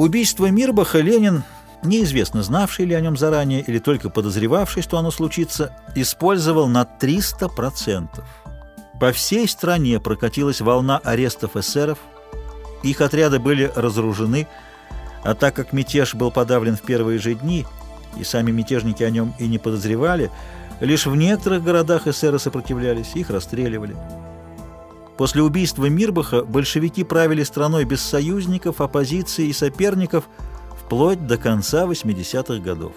Убийство Мирбаха Ленин, неизвестно знавший ли о нем заранее или только подозревавший, что оно случится, использовал на 300%. По всей стране прокатилась волна арестов эсеров, их отряды были разоружены, а так как мятеж был подавлен в первые же дни, и сами мятежники о нем и не подозревали, лишь в некоторых городах эсеры сопротивлялись, их расстреливали. После убийства Мирбаха большевики правили страной без союзников, оппозиции и соперников вплоть до конца 80-х годов.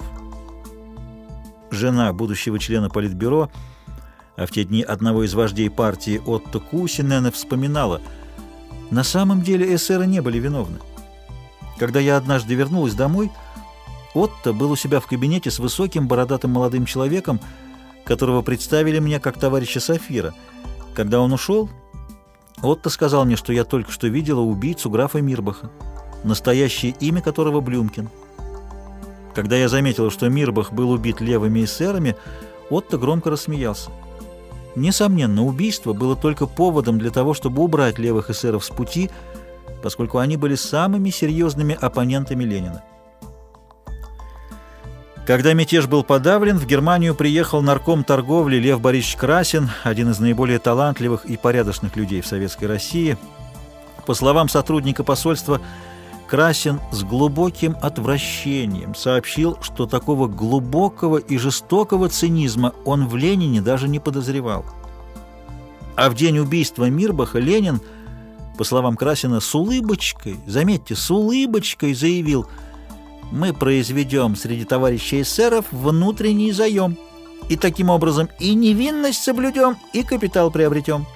Жена будущего члена Политбюро, а в те дни одного из вождей партии Отто Кусинена, вспоминала, «На самом деле эсеры не были виновны. Когда я однажды вернулась домой, Отто был у себя в кабинете с высоким бородатым молодым человеком, которого представили мне как товарища Сафира. Когда он ушел, Отто сказал мне, что я только что видела убийцу графа Мирбаха, настоящее имя которого Блюмкин. Когда я заметила, что Мирбах был убит левыми эсерами, Отто громко рассмеялся. Несомненно, убийство было только поводом для того, чтобы убрать левых эсеров с пути, поскольку они были самыми серьезными оппонентами Ленина. Когда мятеж был подавлен, в Германию приехал нарком торговли Лев Борисович Красин, один из наиболее талантливых и порядочных людей в Советской России. По словам сотрудника посольства, Красин с глубоким отвращением сообщил, что такого глубокого и жестокого цинизма он в Ленине даже не подозревал. А в день убийства Мирбаха Ленин, по словам Красина, с улыбочкой, заметьте, с улыбочкой заявил – мы произведем среди товарищей эсеров внутренний заем, и таким образом и невинность соблюдем, и капитал приобретем.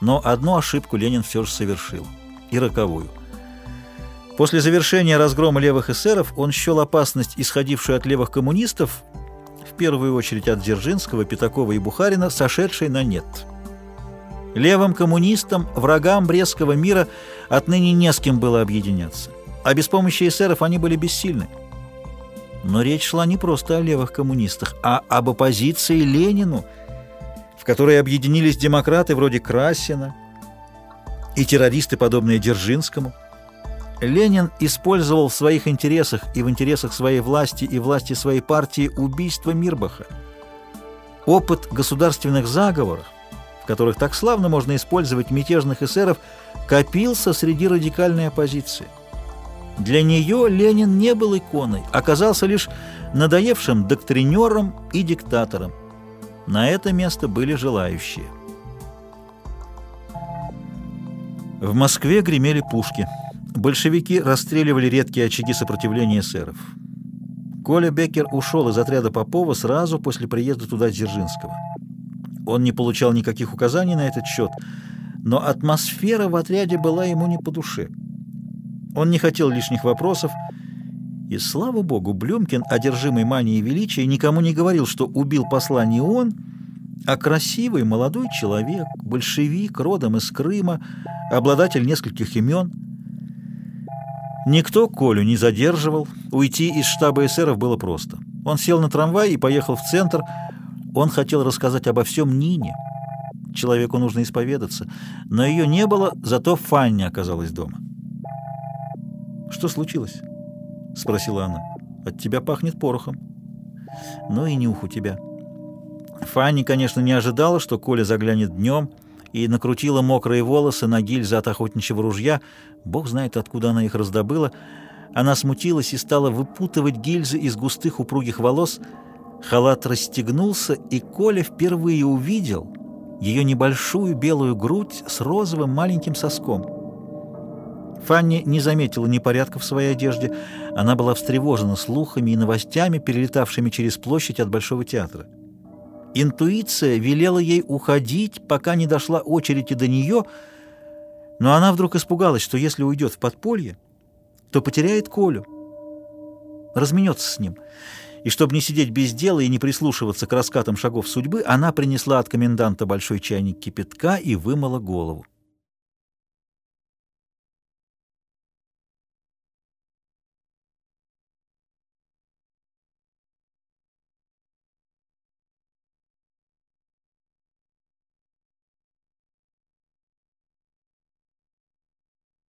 Но одну ошибку Ленин все же совершил, и роковую. После завершения разгрома левых эсеров он счел опасность, исходившую от левых коммунистов, в первую очередь от Дзержинского, Пятакова и Бухарина, сошедшей на нет. Левым коммунистам, врагам Брестского мира отныне не с кем было объединяться а без помощи эсеров они были бессильны. Но речь шла не просто о левых коммунистах, а об оппозиции Ленину, в которой объединились демократы вроде Красина и террористы, подобные Дзержинскому. Ленин использовал в своих интересах и в интересах своей власти и власти своей партии убийство Мирбаха. Опыт государственных заговоров, в которых так славно можно использовать мятежных эсеров, копился среди радикальной оппозиции. Для нее Ленин не был иконой, оказался лишь надоевшим доктринером и диктатором. На это место были желающие. В Москве гремели пушки. Большевики расстреливали редкие очаги сопротивления эсеров. Коля Беккер ушел из отряда Попова сразу после приезда туда Дзержинского. Он не получал никаких указаний на этот счет, но атмосфера в отряде была ему не по душе. Он не хотел лишних вопросов, и, слава богу, Блюмкин, одержимый манией величия, никому не говорил, что убил посла не он, а красивый молодой человек, большевик, родом из Крыма, обладатель нескольких имен. Никто Колю не задерживал, уйти из штаба эсеров было просто. Он сел на трамвай и поехал в центр. Он хотел рассказать обо всем Нине. Человеку нужно исповедаться. Но ее не было, зато Фанни оказалась дома. «Что случилось?» — спросила она. «От тебя пахнет порохом». «Ну и нюх у тебя». Фанни, конечно, не ожидала, что Коля заглянет днем, и накрутила мокрые волосы на гильзы от охотничьего ружья. Бог знает, откуда она их раздобыла. Она смутилась и стала выпутывать гильзы из густых упругих волос. Халат расстегнулся, и Коля впервые увидел ее небольшую белую грудь с розовым маленьким соском. Фанни не заметила непорядка в своей одежде. Она была встревожена слухами и новостями, перелетавшими через площадь от Большого театра. Интуиция велела ей уходить, пока не дошла очередь и до нее, но она вдруг испугалась, что если уйдет в подполье, то потеряет Колю, разменется с ним. И чтобы не сидеть без дела и не прислушиваться к раскатам шагов судьбы, она принесла от коменданта большой чайник кипятка и вымыла голову.